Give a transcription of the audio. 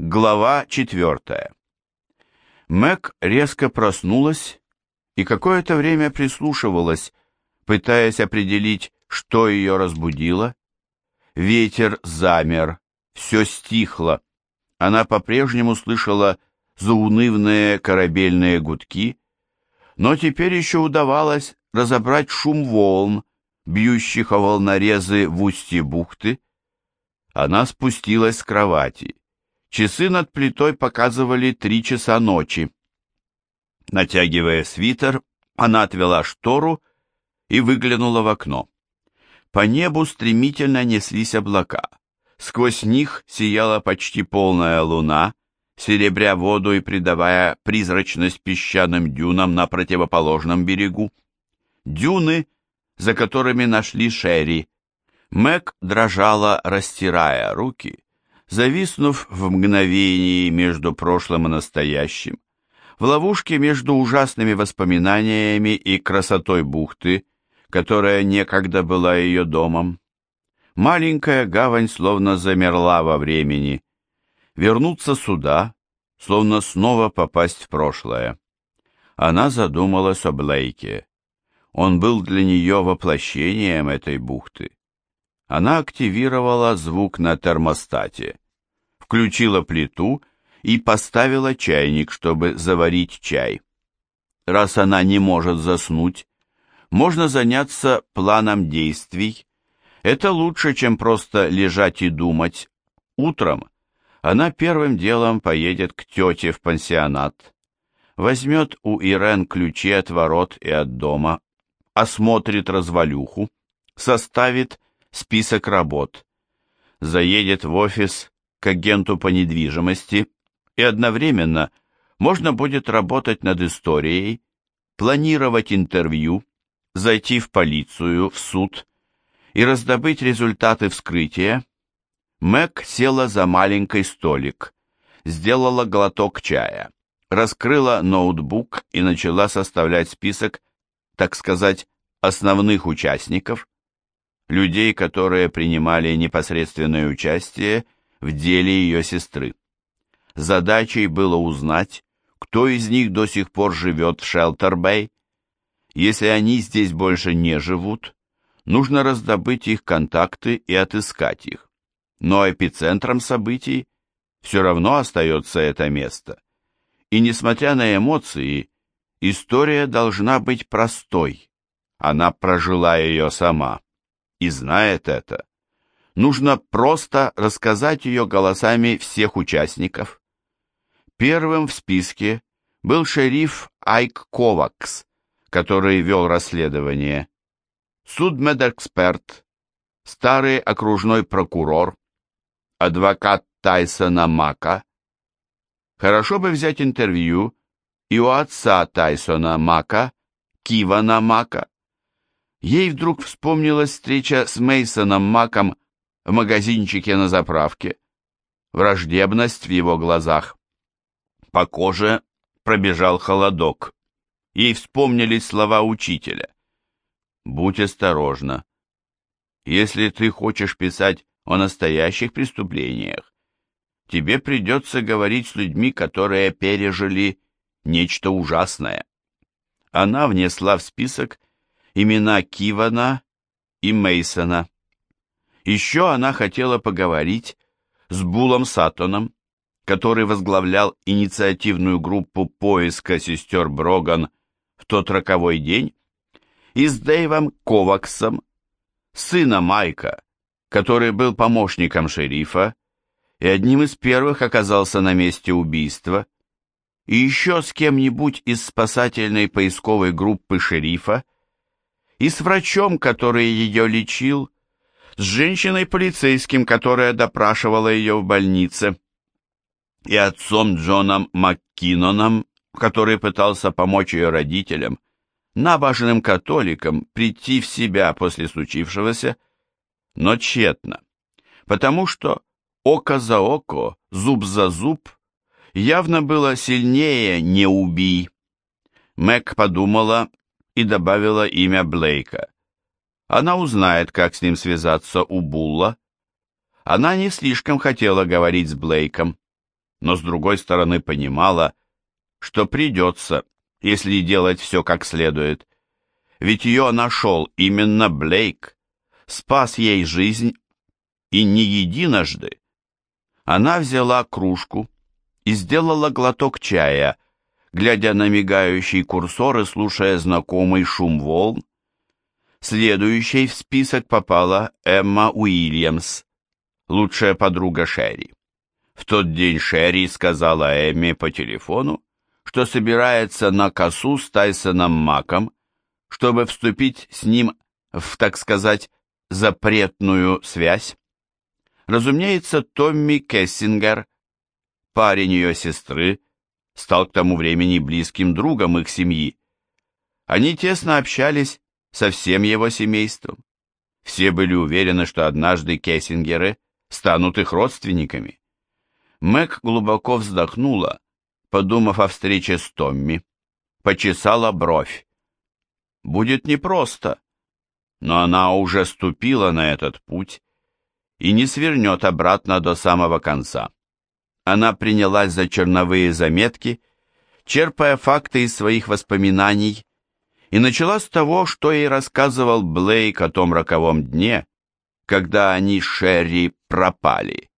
Глава четвертая. Мэг резко проснулась и какое-то время прислушивалась, пытаясь определить, что ее разбудило. Ветер замер, все стихло. Она по-прежнему слышала заунывные корабельные гудки, но теперь еще удавалось разобрать шум волн, бьющих о волнорезы в устье бухты. Она спустилась с кровати. Часы над плитой показывали три часа ночи. Натягивая свитер, она отвела штору и выглянула в окно. По небу стремительно неслись облака. Сквозь них сияла почти полная луна, серебря воду и придавая призрачность песчаным дюнам на противоположном берегу. Дюны, за которыми нашли Шерри. Мэг дрожала, растирая руки, зависнув в мгновении между прошлым и настоящим, в ловушке между ужасными воспоминаниями и красотой бухты, которая некогда была ее домом. Маленькая гавань словно замерла во времени. Вернуться сюда, словно снова попасть в прошлое. Она задумалась о Блейке. Он был для нее воплощением этой бухты. Она активировала звук на термостате, включила плиту и поставила чайник, чтобы заварить чай. Раз она не может заснуть, можно заняться планом действий. Это лучше, чем просто лежать и думать. Утром она первым делом поедет к тете в пансионат, возьмет у Ирен ключи от ворот и от дома, осмотрит развалюху, составит список работ, заедет в офис к агенту по недвижимости и одновременно можно будет работать над историей, планировать интервью, зайти в полицию, в суд и раздобыть результаты вскрытия, Мэг села за маленький столик, сделала глоток чая, раскрыла ноутбук и начала составлять список, так сказать, основных участников, людей, которые принимали непосредственное участие в деле ее сестры. Задачей было узнать, кто из них до сих пор живет в Шелтербэй. Если они здесь больше не живут, нужно раздобыть их контакты и отыскать их. Но эпицентром событий все равно остается это место. И несмотря на эмоции, история должна быть простой. Она прожила ее сама и знает это. Нужно просто рассказать ее голосами всех участников. Первым в списке был шериф Айк Ковакс, который вел расследование. Судмедэксперт, старый окружной прокурор, адвокат Тайсона Мака. Хорошо бы взять интервью и у отца Тайсона Мака, Кивана Мака. Ей вдруг вспомнилась встреча с Мейсоном Маком в магазинчике на заправке. Враждебность в его глазах. По коже пробежал холодок. Ей вспомнились слова учителя. «Будь осторожна. Если ты хочешь писать о настоящих преступлениях, тебе придется говорить с людьми, которые пережили нечто ужасное». Она внесла в список имена Кивана и Мейсона. Еще она хотела поговорить с Булом Сатоном, который возглавлял инициативную группу поиска сестер Броган в тот роковой день, и с Дэйвом Коваксом, сына Майка, который был помощником шерифа и одним из первых оказался на месте убийства, и еще с кем-нибудь из спасательной поисковой группы шерифа, и с врачом, который ее лечил, с женщиной-полицейским, которая допрашивала ее в больнице, и отцом Джоном МакКиноном, который пытался помочь ее родителям, набожным католикам, прийти в себя после случившегося, но тщетно, потому что око за око, зуб за зуб явно было сильнее «не убий». Мэг подумала и добавила имя Блейка. Она узнает, как с ним связаться у Булла. Она не слишком хотела говорить с Блейком. но с другой стороны понимала, что придется, если делать все как следует. Ведь ее нашел именно Блейк, спас ей жизнь, и не единожды. Она взяла кружку и сделала глоток чая, глядя на мигающий курсор и слушая знакомый шум волн. Следующей в список попала Эмма Уильямс, лучшая подруга Шерри. В тот день Шерри сказала Эмме по телефону, что собирается на косу с Тайсоном Маком, чтобы вступить с ним в, так сказать, запретную связь. Разумеется, Томми Кессингер, парень ее сестры, стал к тому времени близким другом их семьи. Они тесно общались со всем его семейством. Все были уверены, что однажды Кессингеры станут их родственниками. Мэг глубоко вздохнула, подумав о встрече с Томми, почесала бровь. Будет непросто, но она уже ступила на этот путь и не свернет обратно до самого конца. Она принялась за черновые заметки, черпая факты из своих воспоминаний, и начала с того, что ей рассказывал Блейк о том роковом дне, когда они с Шерри пропали.